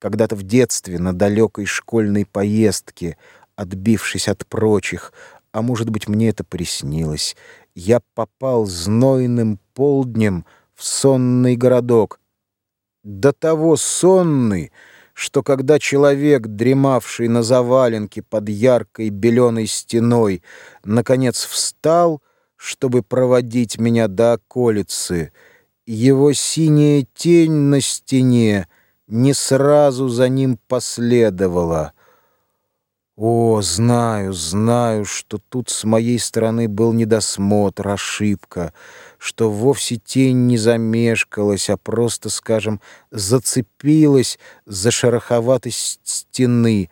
Когда-то в детстве на далекой школьной поездке, отбившись от прочих, а может быть, мне это приснилось, я попал знойным полднем в сонный городок. До того сонный, что когда человек, дремавший на заваленке под яркой беленой стеной, наконец встал, чтобы проводить меня до околицы, его синяя тень на стене не сразу за ним последовала. О, знаю, знаю, что тут с моей стороны был недосмотр, ошибка, что вовсе тень не замешкалась, а просто, скажем, зацепилась за шероховатость стены.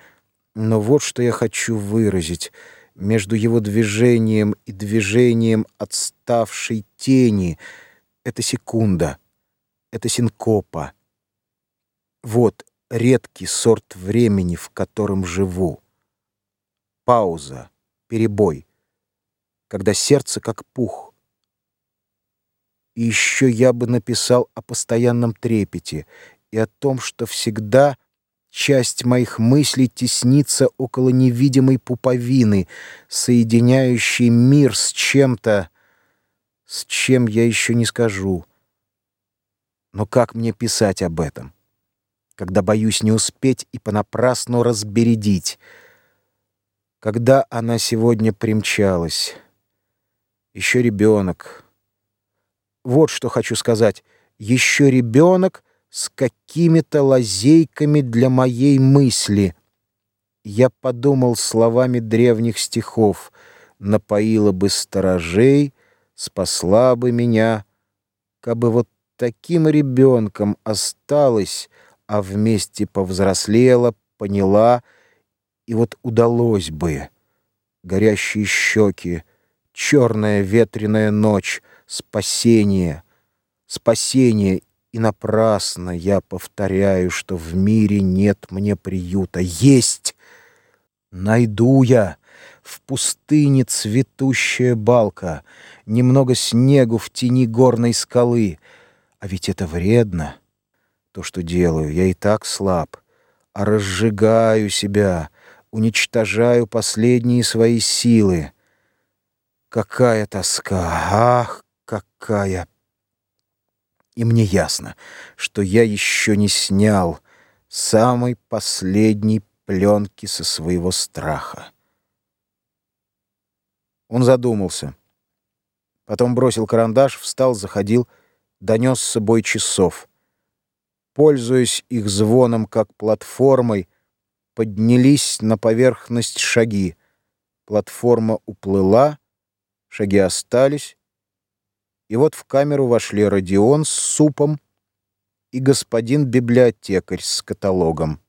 Но вот что я хочу выразить. Между его движением и движением отставшей тени — это секунда, это синкопа. Вот редкий сорт времени, в котором живу пауза, перебой, когда сердце как пух. И еще я бы написал о постоянном трепете и о том, что всегда часть моих мыслей теснится около невидимой пуповины, соединяющей мир с чем-то, с чем я еще не скажу. Но как мне писать об этом, когда боюсь не успеть и понапрасну разбередить — когда она сегодня примчалась. Еще ребенок. Вот что хочу сказать. Еще ребенок с какими-то лазейками для моей мысли. Я подумал словами древних стихов. Напоила бы сторожей, спасла бы меня. Кабы вот таким ребенком осталась, а вместе повзрослела, поняла — и вот удалось бы. Горящие щеки, черная ветреная ночь, спасение, спасение, и напрасно я повторяю, что в мире нет мне приюта. Есть! Найду я в пустыне цветущая балка, немного снегу в тени горной скалы. А ведь это вредно, то, что делаю, я и так слаб, а разжигаю себя — уничтожаю последние свои силы. Какая тоска, ах, какая! И мне ясно, что я еще не снял самой последней пленки со своего страха. Он задумался. Потом бросил карандаш, встал, заходил, донес с собой часов. Пользуясь их звоном как платформой, поднялись на поверхность шаги. Платформа уплыла, шаги остались, и вот в камеру вошли Родион с супом и господин библиотекарь с каталогом.